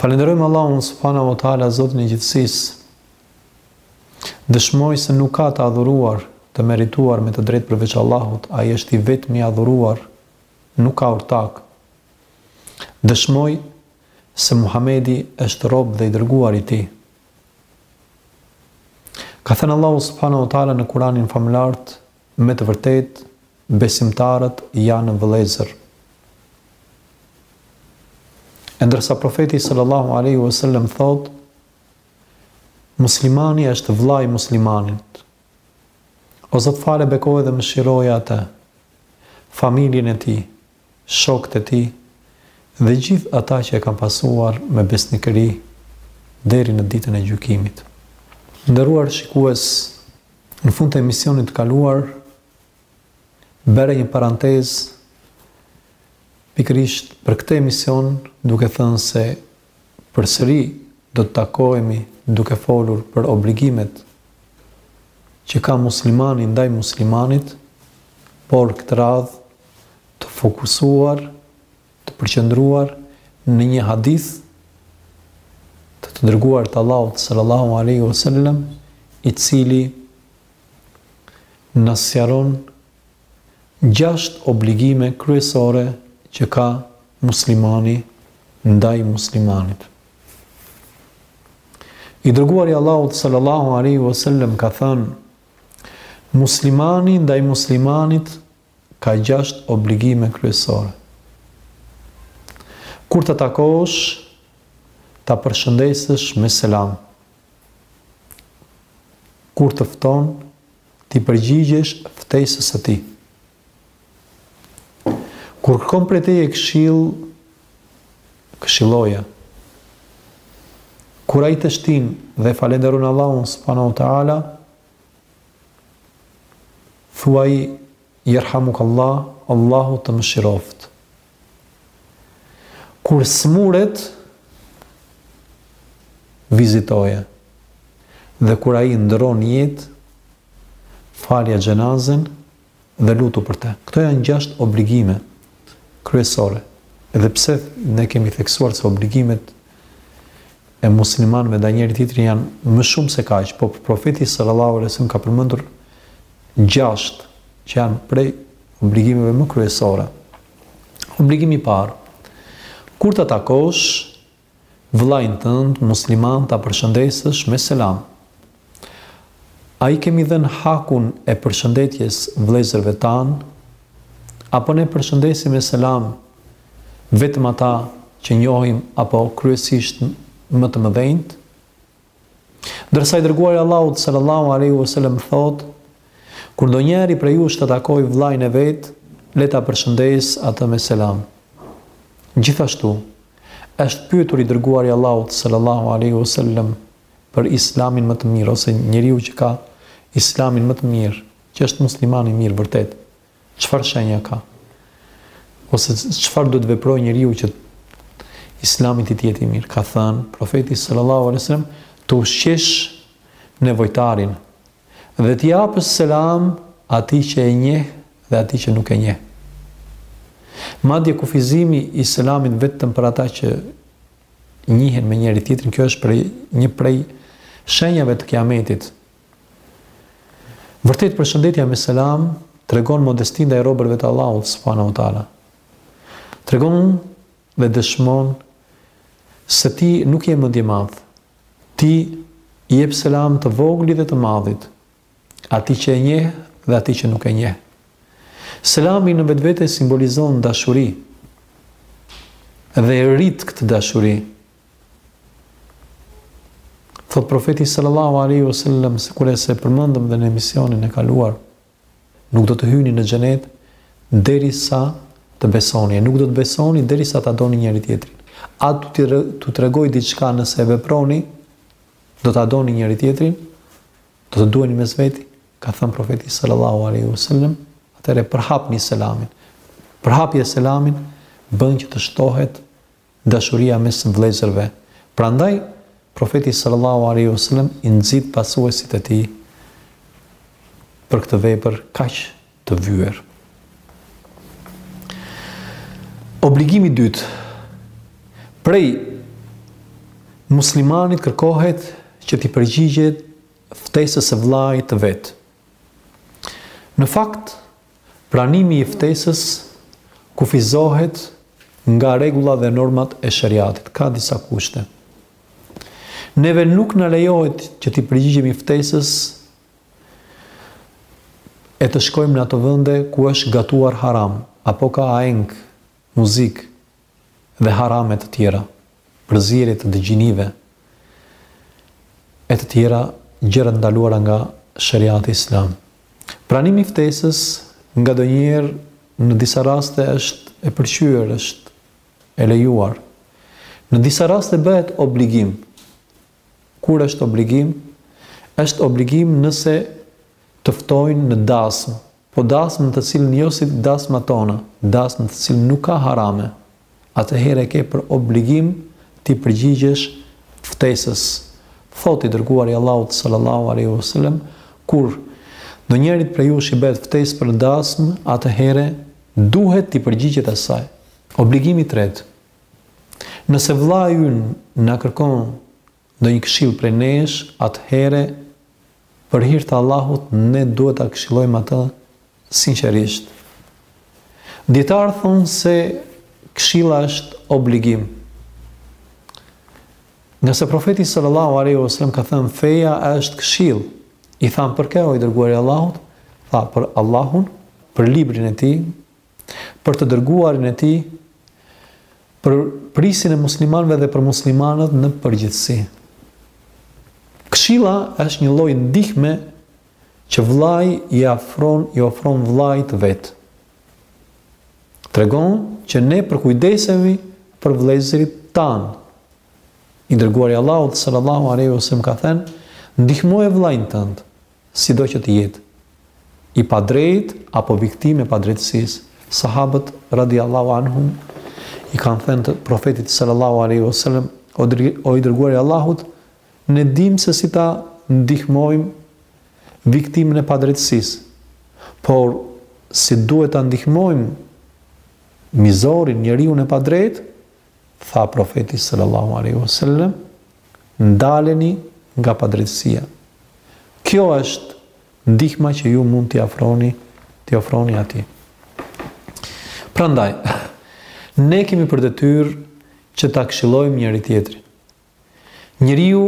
Falenderojmë Allahun subhanahu wa taala Zotin e gjithësisë. Dëshmoj se nuk ka të adhuruar, të merituar me të drejtë përveç Allahut, ai është i vetmi i adhuruar, nuk ka ortak. Dëshmoj se Muhamedi është rob dhe i dërguar i tij. Ka thënë Allahu subhanahu wa taala në Kur'anin famëlart, Me të vërtetë besimtarët janë vëllezër. E ndërsa profeti sallallahu alaihi wasallam thotë Muslimani është vëllai i muslimanit. O Zot fale bekoje dhe mëshiroje atë, familjen e tij, shokët e tij dhe gjithë ata që e kanë pasuar me besnikëri deri në ditën e gjykimit. Nderuar shikues, në fund të emisionit të kaluar bëra një parantezë pikërisht për këtë emision, duke thënë se Përsëri do të takohemi duke folur për obligimet që ka muslimani ndaj muslimanit, por këtë radhë të fokusuar, të përqendruar në një hadith të të dërguarit të Allahut sallallahu alaihi wasallam, i cili na sqaron Gjashtë obligime kryesore që ka muslimani ndaj muslimanit. I dërguari i Allahut sallallahu alaihi wasallam ka thënë: Muslimani ndaj muslimanit ka gjashtë obligime kryesore. Kur ta takosh, ta përshëndesësh me selam. Kur të fton, t'i përgjigjesh ftesës së tij. Kur kërkon prej teje këshillë, këshilloje. Kur ai teshtin dhe falënderon Allahun subhanahu wa taala, thuaj Yerhamukallah, Allahu të mëshiroftë. Kur smuret, vizitoje. Dhe kur ai ndërron jetë, falja xhenazen dhe lutu për të. Këto janë gjashtë obligime kryesore. Edhe pse ne kemi theksuar se obligimet e muslimanëve ndaj njëri tjetrit janë më shumë se kaq, po profeti sallallahu alajhi wasallam ka përmendur gjashtë që janë prej obligimeve më kryesore. Obligimi i parë, kur ta takosh vëllain tënd musliman ta përshëndesësh me selam. A i kemi dhënë hakun e përshëndetjes vëllezërve tanë? Apo ne përshëndesim me selam vetëm ata që njohim apo kryesisht më të mëdhenjtë? Ndërsa i Dërguari i Allahut sallallahu alejhi ue selem thotë, Kur ndonjëri prej jush ta takojë vëllain e vet, le ta përshëndesë atë me selam. Gjithashtu, është pyetur i Dërguari i Allahut sallallahu alejhi ue selem për Islamin më të mirë ose njeriu që ka Islamin më të mirë, që është musliman i mirë vërtet, Çfarë shenja ka? Ose çfarë duhet të veprojë njeriu që Islami i tij të jetë i mirë? Ka thënë Profeti sallallahu alaihi wasallam, "Të ushqesh nevojtarin dhe t'i japësh selam atij që e njeh dhe atij që nuk e njeh." Madje kufizimi i selamit vetëm për ata që njihen me njëri tjetrin, kjo është prej një prej shenjave të Kiametit, Vërtet përshëndetja me selam tregon modesti ndaj robërve të Allahut subhanahu wa taala. Tregon dhe dëshmon se ti nuk je mëndjemadh. T'i jep selam të voglit dhe të madhit, atij që e njeh dhe atij që nuk e njeh. Selami në vetvete simbolizon dashuri dhe e rrit këtë dashuri. Thotë profeti sallallahu alaihi wasallam sikurse e përmendëm dhe në emisionin e kaluar, nuk do të hyni në xhenet derisa të besoni, e nuk do të besoni derisa ta doni njëri tjetrin. A t'ju tregoj diçka nëse e veproni, do ta doni njëri tjetrin, do të duheni mes veti, ka thënë profeti sallallahu alaihi wasallam, atëherë përhapni selamin. Përhapja e selamit bën që të shtohet Dashuria mes vëllezërve. Prandaj, Profeti sallallahu alejhi ve sellem i nxit pasuesit e tij për këtë vepër kaq të vyer. Obligimi i dytë. Prej muslimanit kërkohet që t'i përgjigjet ftesës së vëllait të vet. Në fakt, Pranimi i ftesës kufizohet nga rregulla dhe normat e sheriatit, ka disa kushte. Neve nuk na lejohet që t'i përgjigjemi ftesës e të shkojmë në ato vende ku është gatuar haram, apo ka aheng, muzikë, dhe harame të tjera, përzierje të dy gjinive e të tjera gjëra të ndaluara nga sheriati islam. Pranimi i ftesës ngadonjëherë në disa raste është e pëlqyer, është e lejuar. Në disa raste bëhet obligim. Kur është obligim? Është obligim nëse të ftojnë në dasmë. Po dasmë në të cilën jo si dasmat tona, dasmë në të cilën nuk ka harame, atëherë e ke për obligim t'i përgjigjesh ftesës. Thotë i Dërguari i Allahut sallallahu alejhi ve selem, Kur ndonjërit prej jush i bëhet ftesë për dasmë, atëherë duhet t'i përgjigjet asaj. Obligimi i tretë, Nëse vëllai ynë na kërkon Ndonjë këshillë prej nesh, atëhere, për hir të Allahut, ne duhet ta këshillojmë atë sinqerisht. Dijetarët thonë se këshilla është obligim. Ngase profeti sallallahu alaihi wasallam ka thënë feja është këshillë. I thamë për kë o i dërguari i Allahut? Tha për Allahun, për librin e tij, për të dërguarin e tij, për prijësit e muslimanëve dhe për muslimanët në përgjithësi. Këshilla është një lloj ndihme që vëllai i afron, i ofron vëllait të vet. Tregon që ne përkujdesemi për vëllezërit tanë. I dërguari i Allahut sallallahu alaihi wasallam ka thënë, ndihmoje vëllain tënd, Sido që të jetë, i padrejtë apo viktimë e padrejtësisë, Sahabët, radijallahu anhum, i kanë thënë Profetit sallallahu alaihi wasallam, o i dërguari i Allahut, ne dimë se si ta ndihmojmë viktimën e padrejtësisë, por si duhet ta ndihmojmë mizorin, njeriun e padrejtë, Tha Profeti sallallahu alejhi ve sellem, Ndaleni nga padrejtësia. Kjo është ndihma që ju mund t'i afroni, t'i ofroni atij. Prandaj, ne kemi për detyrë që ta këshillojmë njëri-tjetrin. Njeriu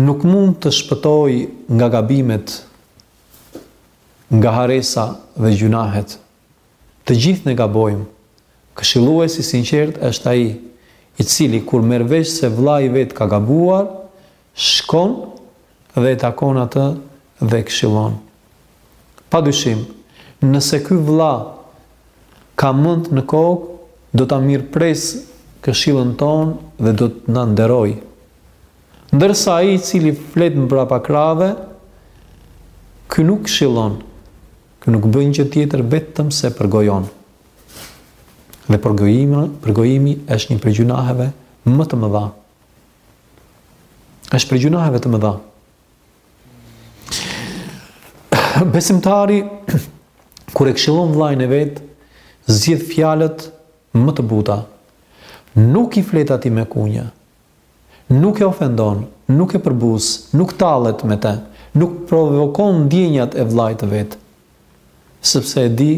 nuk mund të shpëtojë nga gabimet, nga harresa dhe gjynahet, Të gjithë ne gabojmë. Këshillues i sinqertë është ai, i cili kur merr vesh se vëllai i vet ka gabuar, shkon dhe e takon atë dhe e këshillon. Padyshim, nëse ky vëlla ka mend në kokë, do ta mirëpresë këshillën tonë dhe do të na nderojë. Ndërsa ai i cili flet mbrapa krahëve, ky nuk këshillon. Nuk bëjnë gjë tjetër vetëm se përgojojnë. Dhe përgojimi, përgojimi është një prej gjunaheve më të mëdha. Është prej gjunaheve të mëdha. Besimtari kur e këshillon vllajën e vet, zgjidh fjalët më të buta. Nuk i flet atij me kunja, Nuk e ofendon, nuk e përbuz, nuk tallet me të, nuk provokon ndjenjat e vëllait të vet. Sepse e di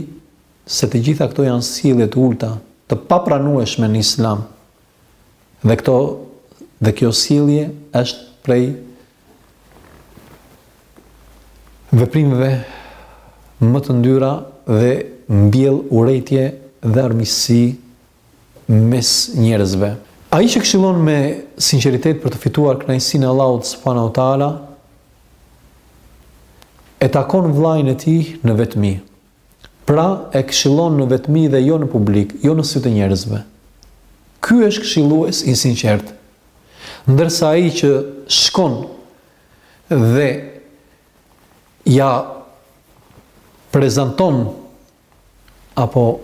se të gjitha këto janë sjellje të ulëta, të papranueshme në Islam. Dhe këto dhe kjo sjellje është prej veprimeve më të ndyra dhe mbjell urrejtje dhe armiqësi mes njerëzve. Ai që këshillon me sinqeritet për të fituar kënaqësinë e Allahut subhanahu wa ta'ala, e takon vëllain e tij në vetmi. Pra, e këshillon në vetmi dhe jo në publik, jo në sy të njerëzve. Ky është këshillues i sinqertë. Ndërsa ai që shkon dhe ia prezanton apo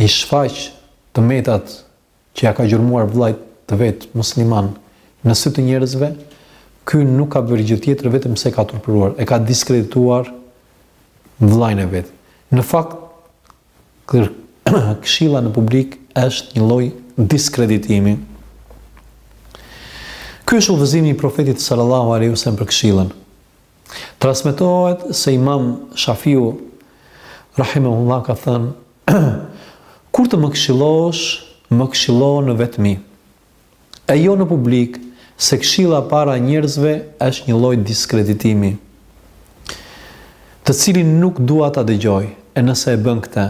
i shfaq të metat që ia ka gjurmuar vllajt të vet musliman në sy të njerëzve, ky nuk ka bërë gjë tjetër vetëm se ka turpëruar, e ka diskredituar vllain e vet. Në fakt, këshilla në publik është një lloj diskreditimi. Ky është udhëzimi i profetit sallallahu alaihi wasallam për këshillën. Transmetohet se Imam Shafiu rahimehullah ka thënë: Kur të më këshillosh, më këshillo në vetmi, e jo në publik, se këshilla para njerëzve është një lloj diskreditimi, të cilin nuk dua ta dëgjoj, e nëse e bën këtë,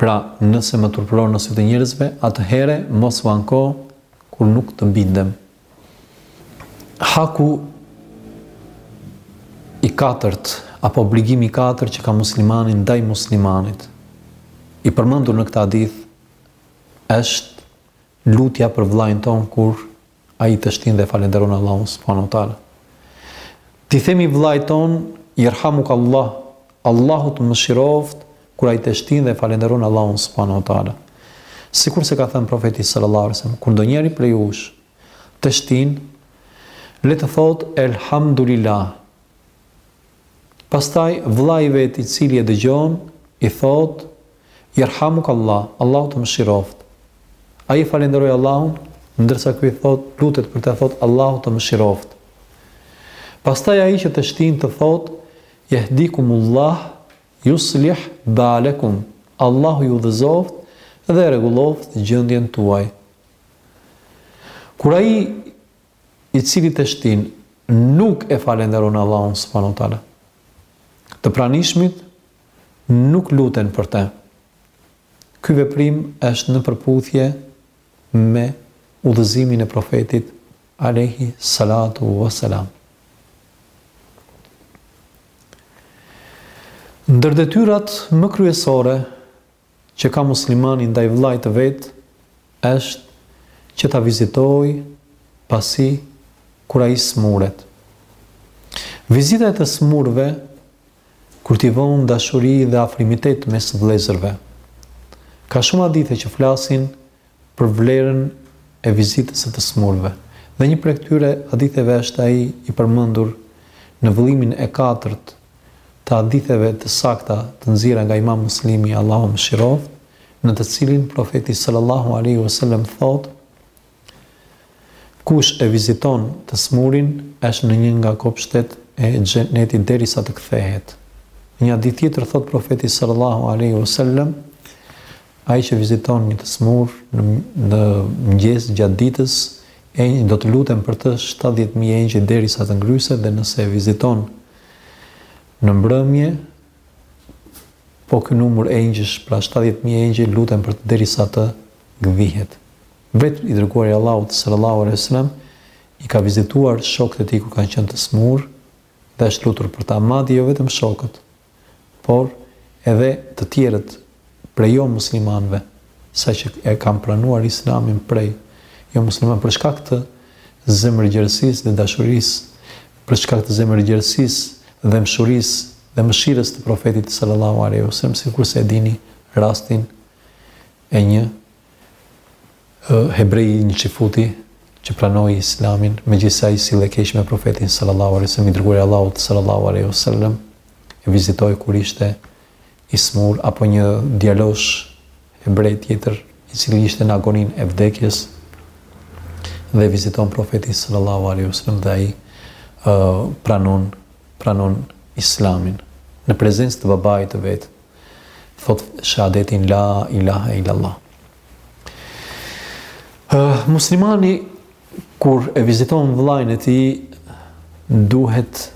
pra nëse më turpëron në sy të njerëzve, atëherë mos u anko kur nuk të bindem. Haku i katërt apo obligimi i katërt që ka muslimani ndaj muslimanit i përmendur në këtë hadith është lutja për vëllain ton kur ai teshtin dhe falënderon Allahun subhanahu wa taala. T'i themi vëllait ton, "Jerhamukallah, Allahu të mëshiroftë, Kur ai teshtin dhe e falënderon Allahun subhanahu wa taala. Sikurse ka thënë Profeti sallallahu alaihi wasallam, kur ndonjëri prej jush teshtin, le të thotë elhamdulilah. Pastaj vëllai i vet i cili e dëgjon i thotë jerhamukallah, Allahu të mëshiroftë. Ai e falënderoi Allahun, ndërsa ky i thotë lutet për të, thotë Allahu të mëshiroftë. Pastaj ai që teshtin të thotë jehdikumullah Yuslih balekum, Allahu ju udhëzoftë dhe rregulloftë gjendjen tuaj. Kur ai i cili teshtin nuk e falenderon Allahun subhanahu wa taala, të pranishmit nuk luten për të. Ky veprim është në përputhje me udhëzimin e Profetit alaihi salatu wassalam. Ndër detyrat më kryesore që ka muslimani ndaj vëllait të vet është që ta vizitojë atë kur ai smuret. Vizita e të smurëve kultivon dashuri dhe afrimitet mes vëllezërve. Ka shumë hadithe që flasin për vlerën e vizitës së të sëmurëve dhe një prej këtyre haditheve është ai i përmendur në vëllimin e katërt të haditheve të sakta të nxjerra nga Imam Muslimi, Allahu e mëshiroftë, në të cilin Profeti sallallahu alejhi wasallam thotë, Kush e viziton të smurin është në një nga kopshtet e xhenetit derisa të kthehet. Në një hadith tjetër thotë profeti sallallahu alaihi wasallam ai që viziton një të smur në, në mëngjes gjatë ditës do të luten për të 70.000 engjëj derisa të ngryset dhe nëse e viziton në mbrëmje po ky numër engjëjsh pra 70.000 engjëj luten për të derisa të gdhihet. Vetë i Dërguari i Allahut, sallallahu alejhi ve sellem, i ka vizituar shokët e tij kur kanë qenë të sëmurë dhe është lutur për ta, madje jo vetëm shokët, por edhe të tjerët prej jomuslimanëve, saqë e kanë pranuar Islamin prej jomuslimanëve për shkak të zemërgjerësisë dhe dashurisë, për shkak të zemërgjerësisë, dhembshurisë dhe mëshirës të Profetit, sallallahu alejhi ve sellem, sikurse e dini rastin e një Hebreji një çifuti që pranoi Islamin, megjithëse ai sillej keq me Profetin sallallahu alaihi wasallam, i dërguari i Allahut sallallahu alaihi wasallam, e vizitoi kur ishte i smur apo një djalosh hebre tjetër i cili ishte në agoninë e vdekjes dhe e viziton Profeti sallallahu alaihi wasallam dhe ai pranon pranon Islamin në prezencë të babait të vet, thotë shahadetin la ilaha illallah. Uh, muslimani kur e viziton vëllain e tij duhet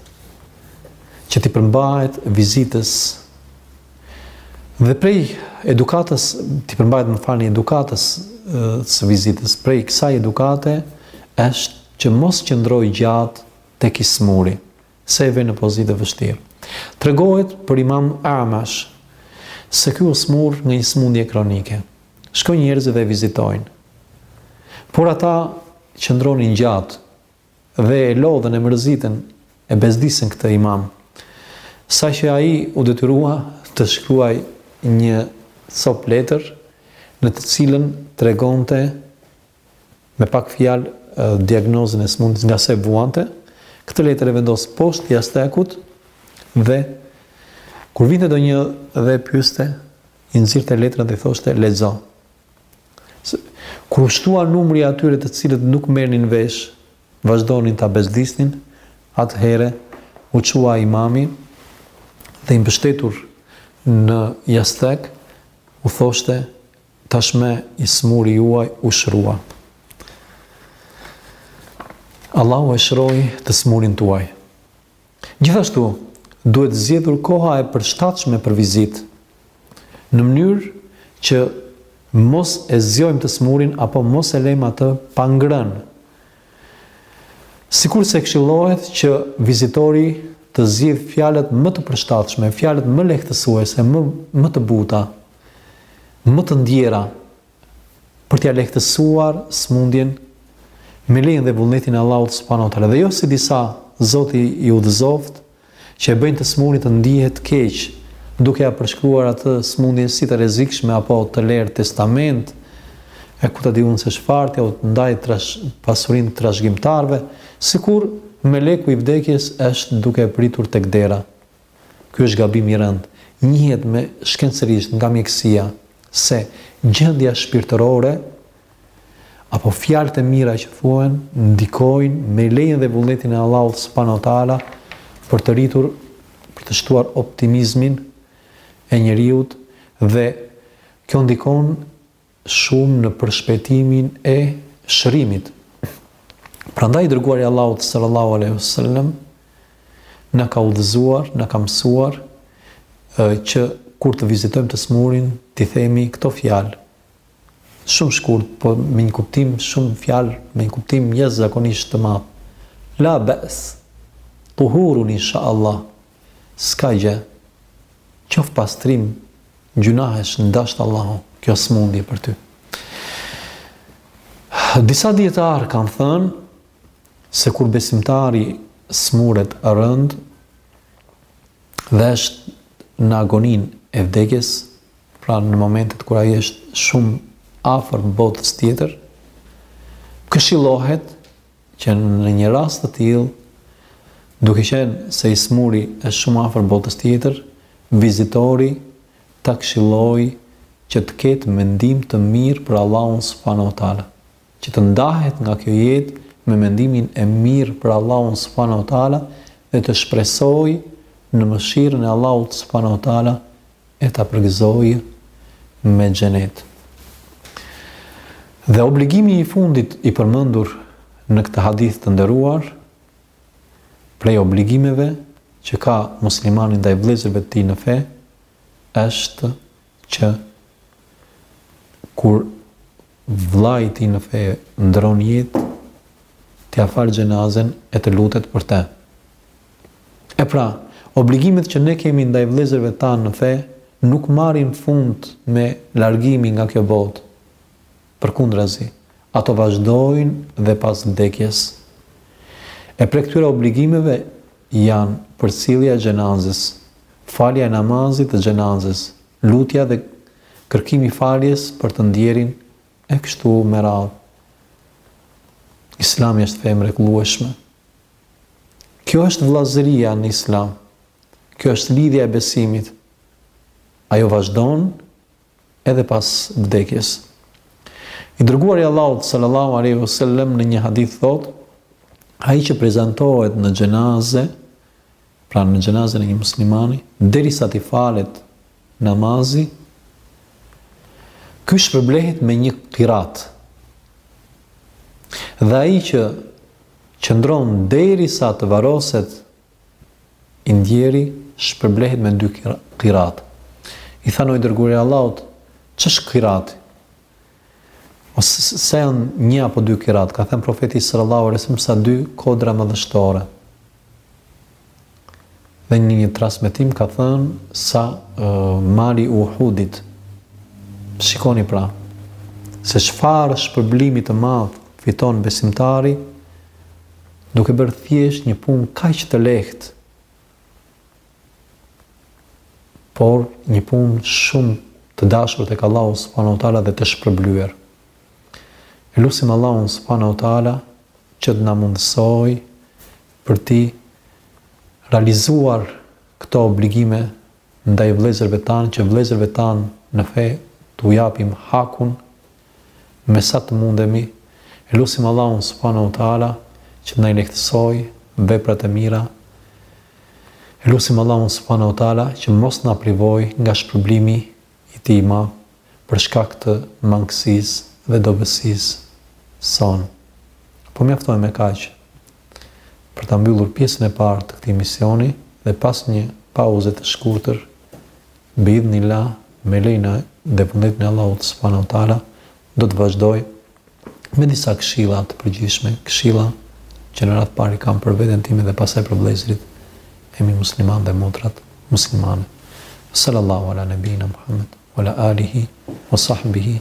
që t'i përmbahet vizitës dhe prej edukatës t'i përmbahet më falni edukatës së vizitës prej kësaj edukate është që mos qëndrojë gjatë tek i smuri se e vënë në pozitë të vështirë. Tregohet për Imam A'mash se ky u smur nga një sëmundje kronike. Shkojnë njerëzit dhe e vizitojnë. Por ata qëndronin gjatë dhe e lodhën, e mërzitën, e bezdisën këtë imam. Saqë ai u detyrua të shkruajë një copë letër në të cilën tregonte Me pak fjalë diagnozën e sëmundjes nga se vuante, këtë letër e vendos poshtë jastekut dhe kur vinte ndonjë dhe pyeste, i nxirrte letrën dhe i thoshte lexo. Kur u shtua numri i atyre të cilët nuk merrnin vesh, vazhdonin ta bezdisnin, atëherë u çua imami dhe i mbështetur në jastek, u thoshte Tashmë i smuri juaj u shrua. Allahu e shroi të smurin tuaj. Gjithashtu, duhet zgjedhur koha e përshtatshme për vizitë, në mënyrë që mos e zgjojmë të smurin apo mos e lejmë atë pa ngrënë. Sikurse këshillohet që vizitori të zgjidh fjalët më të përshtatshme, fjalët më lehtësuese, më më të buta, më të ndiera për t'ia lehtësuar smundjen me lejen dhe vullnetin e Allahut subhanahu wa taala. Dhe jo si disa Zoti i udhëzoftë që e bëjnë të smurin të ndihet keq, duke ia përshkruar atë smundjen si të rrezikshme apo të lërë testament, e ku ta di unë se çfarë, t'ia u ndajë trash, pasurinë trashëgimtarëve, sikur meleku i vdekjes është duke e pritur tek dera. Ky është gabim i rëndë. Njihet më shkencërisht nga mjekësia se gjendja shpirtërore apo fjalët e mira që thuhen ndikojnë me lejen dhe vullnetin e Allahut subhanahu wa taala për të rritur për të shtuar optimizmin e njeriut dhe kjo ndikon shumë në përshpejtimin e shërimit. Prandaj i dërguari i Allahut sallallahu alaihi wasallam na ka udhëzuar, na ka mësuar që kur të vizitojmë të smurin, t'i themi këto fjalë. Shumë shkurt, po me një kuptim shumë fjalë, me një kuptim jashtëzakonisht të madh. La ba's. Tuhurun inshallah. S'ka gjë. Qoftë pastrim gjynahesh, n'dashtë Allahu, kjo smundje për ty. Disa dijetarë kanë thënë se kur besimtari smuret rëndë dhe është në agoninë e vdekjes, pra në momentet kur ai është shumë afër botës tjetër, këshillohet Që në një rast të tillë, duke qenë se i smuri është shumë afër botës tjetër, vizitori ta këshillojë që të ketë mendim të mirë për Allahun subhanahu wa ta'ala, që të ndahet nga kjo jetë me mendimin e mirë për Allahun subhanahu wa ta'ala dhe të shpresojë në mëshirën e Allahut subhanahu wa ta'ala e ta përgëzojë me xhenet. Dhe obligimi i fundit i përmendur në këtë hadith të nderuar prej obligimeve që ka muslimani ndaj vëllezërve të tij në fe është që kur vëllai i tij në fe ndërron jetë t'ia falë xhenazen e të lutet për të. E pra, obligimet që ne kemi ndaj vëllezërve tanë në fe nuk marrin fund me largimin nga kjo botë. Përkundrazi, ato vazhdojnë dhe pas vdekjes. E prej këtyre obligimeve janë përcillja e xhenazes, falja e namazit të xhenazes, lutja dhe kërkimi i faljes për të ndjerin e kështu me radhë. Islami është fe e mrekullueshme. Kjo është vëllazëria në Islam. Kjo është lidhja e besimit. Ajo vazhdon edhe pas vdekjes. I dërguari i Allahut sallallahu alaihi wasallam në një hadith thotë: Ai që prezantohet në xhenaze Pra në xhenazën e një muslimani, derisa t'i falet namazi, ky shpërblehet me një kirat. Dhe ai që qëndron derisa të varroset i ndjeri, shpërblehet me dy kirat. I thanë: O i dërguari i Allahut, ç'është kirati? Ose sa janë një apo dy kirat, ka thënë profeti sallallahu alaihi wasallam sa dy kodra madhështore. Dhe në një transmetim ka thënë sa uh, mali i Uhudit. Shikoni pra se çfarë shpërblimi të madh fiton besimtari duke bërë thjesht një punë kaq të lehtë por një punë shumë të dashur tek Allahu subhanahu wa taala dhe të shpërblyer. E lusim Allahun subhanahu wa taala që të na mundësojë për t'i realizuar këto obligime ndaj vëllezërve tanë, që vëllezërve tanë në fe t'u japim hakun me sa të mundemi, e lusim Allahun subhanahu wa ta'ala që të na i lehtësojë veprat e mira, e lusim Allahun subhanahu wa ta'ala që mos na privojë nga shpërblimi i tij i madh për shkak të mangësisë dhe dobësisë sonë. Po mjaftojmë me kaq për ta mbyllur pjesën e partë të këtij emisioni dhe pas një pauze të shkurtër Bi'idhnillah, me lejen edhe vullnetin e Allahut subhanahu wa ta'ala, do të vazhdoj me disa këshilla të përgjithshme, këshilla që në radhë parë i kam për veten time dhe pastaj për vëllezërit e mi muslimanë dhe motrat muslimane. Sallallahu ala nebina Muhammed, wa ala alihi, wa sahbihi,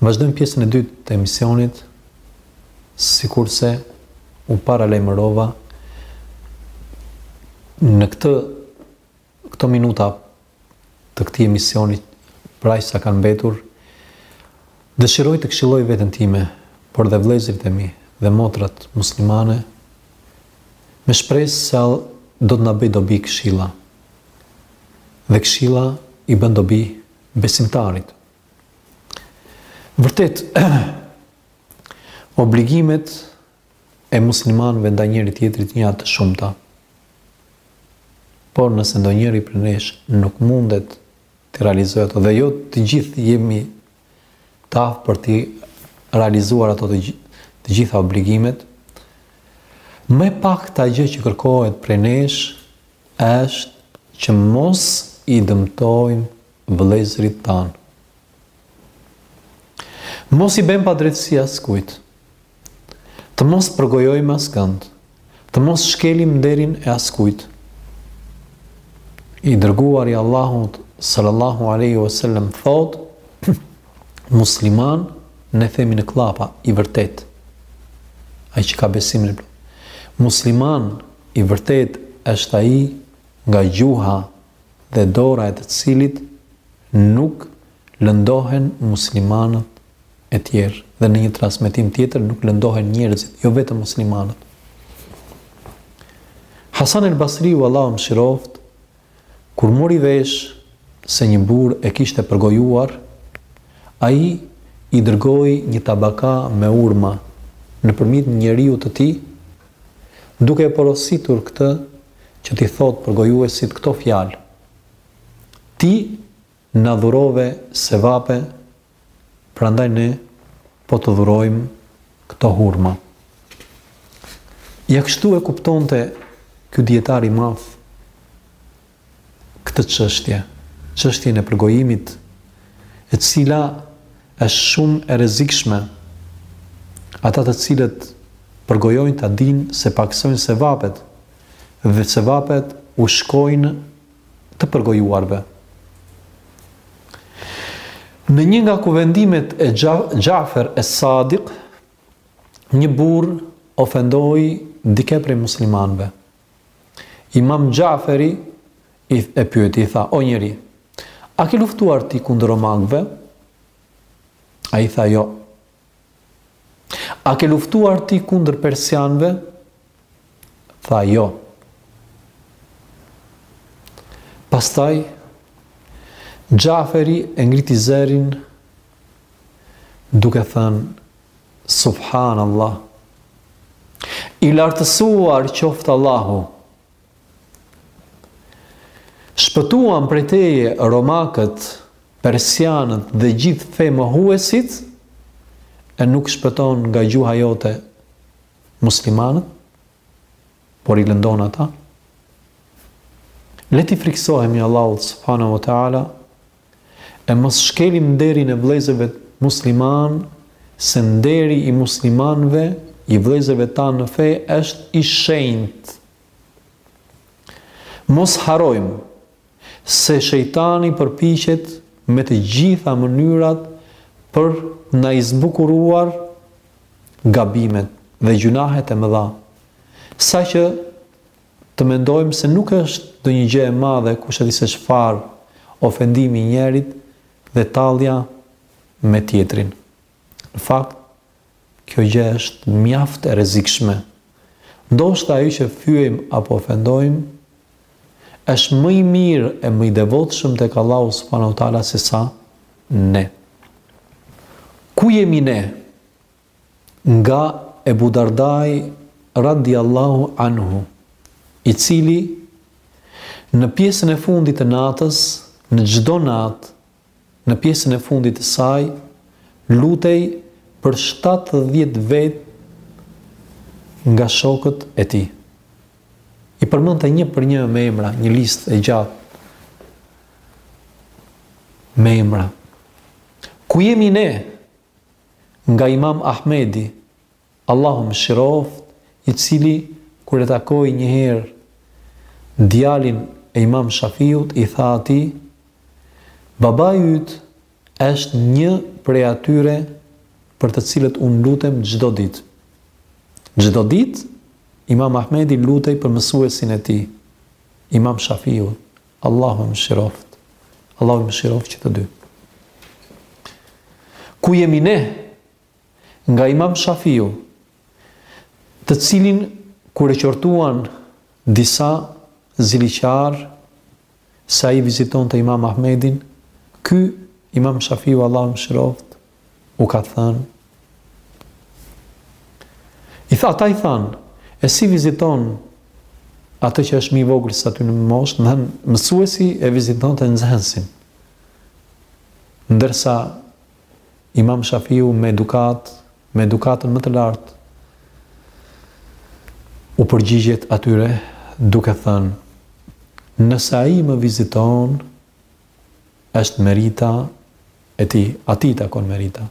Vazhdojmë pjesën e dytë të emisionit, sikurse u paralajmërova në këtë këto minuta të këtij emisioni për aq sa kanë mbetur. Dëshiroj të këshilloj veten time, por dhe vëllezërit e mi dhe motrat muslimane me shpresë se do të na bëjë dobi këshilla. Dhe këshilla i bën dobi besimtarit. Vërtet, obligimet e muslimanëve ndaj njëri tjetrit janë të shumta. Por nëse ndonjëri prej nesh nuk mundet t'i realizojë ato dhe jo të gjithë jemi të aftë për t'i realizuar ato të, të gjitha obligimet, më e pakta gjë që kërkohet prej nesh Është që mos i dëmtojmë vëllezërit tanë. Mos i bëjmë padrejtësi askujt. Të mos përgojojmë askënd. Të mos shkelim nderin e askujt. I dërguari i Allahut sallallahu alaihi wasallam thotë musliman ne themi në kllapa i vërtetë ai që ka besimin e plotë musliman I vërtetë është ai nga gjuha dhe dora e të cilit nuk lëndohen muslimanët e tjerë dhe në një transmetim tjetër nuk lëndohen njerëzit, jo vetëm muslimanët. Hasan el-Basriu Allahu e mëshiroftë Kur mori vesh se një burrë e kishte përgojuar, ai i dërgoi një tabaka me hurma nëpërmjet një njeriu të tij, duke e porositur këtë që t'i thotë përgojuesit këto fjalë, Ti Na dhurove sevape, prandaj ne po të dhurojmë këto hurma. Ja kështu e kuptonte ky dietar i madh këtë çështje, çështjen e përgojimit, e cila është shumë e rrezikshme. Ata të cilët përgojojnë ta dinë se pakësojnë sevapet dhe sevapet u shkojnë të përgojuarve. Në një nga kuvendimet e Xhafer es-Sadik, një burrë ofendoi dikë prej muslimanëve. Imam Xhaferi e pyeti, i tha: "O njeri, a ke luftuar ti kundër romakëve?" Ai tha: "Jo." A ke luftuar ti kundër persianëve? Tha jo. Pastaj Xhaferi e ngriti zërin duke thënë Subhanallah. I lartësuar qoftë Allahu. Shpëtuan prej teje romakët, persianët dhe gjithë femohuesit, e nuk shpëton nga gjuha jote muslimanët, por i lëndon ata. Le t'i friksohemi Allahut subhanahu wa taala E mos shkelim nderin e vëllezërve muslimanë se nderi i muslimanëve i vëllezërve tanë në fe është i shenjtë. Mos harrojmë se shejtani përpiqet me të gjitha mënyrat për na i zbukuruar gabimet dhe gjunahet e mëdha. Saqë Të mendojmë se nuk është ndonjë gjë e madhe kushedi se çfarë ofendimi i njërit dhe tallja me tjetrin. Në fakt, kjo gjë është mjaft e rrezikshme. Ndoshta ai që fyejmë apo ofendojmë është më i mirë e më i devotshëm tek Allahu subhanahu wa taala sesa ne. Ku jemi ne? Nga Ebu Dardai radijallahu anhu, i cili në pjesën e fundit të natës, në çdo natë, në pjesën e fundit të saj, lutej për 70 vetë nga shokët e tij. I përmendte një për një me emra, një listë e gjatë me emra. Ku jemi ne? nga Imam Ahmedi, Allahu e mëshiroftë, i cili kur e takoi një herë djalin e Imam Shafiut i tha atij, Babai yt është një prej atyre për të cilët unë lutem çdo ditë. Çdo ditë Imam Ahmedi lutej për mësuesin e tij, Imam Shafiun. Allahu e mëshiroftë. Allahu e mëshiroftë që të dy. Ku jemi ne? Nga Imam Shafiu, të cilin kur e qortuan disa ziliqar se ai vizitonte Imam Ahmedin, ky Imam Shafiu Allahu e mëshiroftë u ka thënë, i tha, ata i thanë, e si viziton atë që është më i vogël se ty në moshë, me thënë, mësuesi e vizitonte nxënësin. Ndërsa, imam Shafiu me edukat, me edukatën më të lartë, u përgjigjet atyre duke thënë, nëse ai më viziton, është merita e tij, atij i takon merita.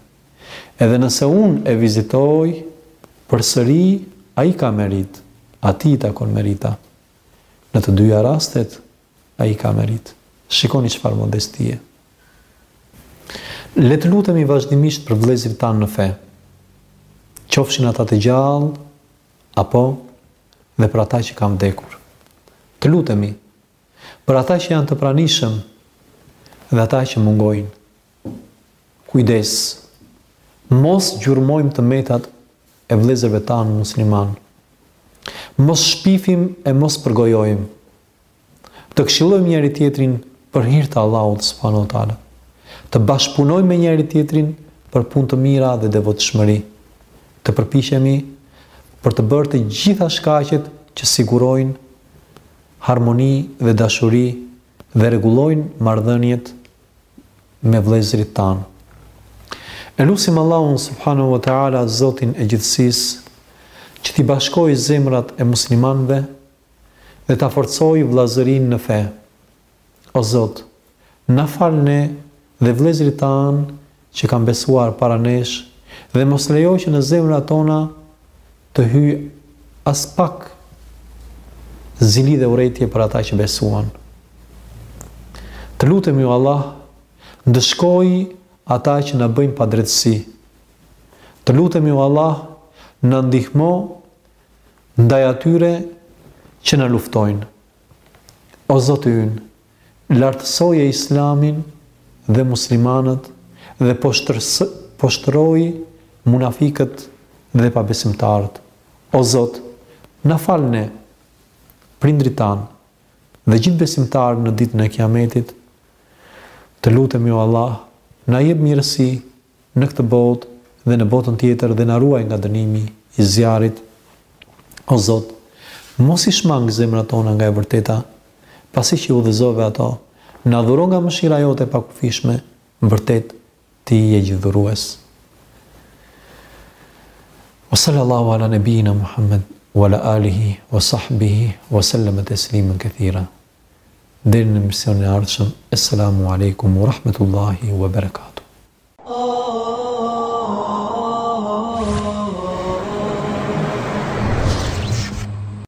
Edhe nëse unë e vizitoj përsëri, ai ka meritë, atij i takon merita. Në të dyja rastet, ai ka meritë. Shikoni çfarë modestie. Le të lutemi vazhdimisht për vëllezërit tanë në fe. Qofshin ata të gjallë apo dhe për ata që kanë vdekur. Të lutemi Për ata që janë të pranishëm dhe ata që mungojnë. Kujdes. Mos gjurmojmë të metat e vëllezërve tanë muslimanë. Mos shpifim e mos përgojojmë. Të këshillojmë njëri tjetrin për hir të Allahut subhanahu wa taala. Të bashkëpunojmë me njëri tjetrin për punë të mira dhe devotshmëri. Të përpiqemi për të bërë të gjitha shkaqet që sigurojnë harmoni dhe dashuri dhe rregullojnë marrëdhëniet me vëllezërit tanë. E lusim Allahun subhanahu wa ta'ala Zotin e gjithësisë që t'i bashkojë zemrat e muslimanëve dhe ta forcojë vëllazërinë në fe. O Zot, na fal ne dhe vëllezërit tanë që kanë besuar para nesh dhe mos lejo që në zemrat tona të hyjë aspak zili dhe urrejtje për ata që besuan. Të lutemi o Allah, ndëshkoji ata që na bëjnë padrejtësi. Të lutemi o Allah, na ndihmo ndaj atyre që na luftojnë. O Zoti ynë, lartësoje Islamin dhe muslimanët dhe poshtëroji munafikët dhe pabesimtarët. O Zot, na fal ne, prindërit tanë dhe gjithë besimtarët në Ditën e Kiametit. Të lutemi o Allah, na jep mirësi në këtë botë dhe në botën tjetër dhe na ruaj nga dënimi i zjarrit o Zot mos i shmang zemrat tona nga e vërteta pasi që i udhëzove ato na dhuro nga mëshira jote e pakufishme vërtet ti je gjithdhurues wa sallallahu ala nebina Muhammed wa ala alihi wa sahbihi wa sallama tasliman kathira deri në emisionin e ardhshëm Esselamu Alejkum u Rahmetullahi u Berekatuhu.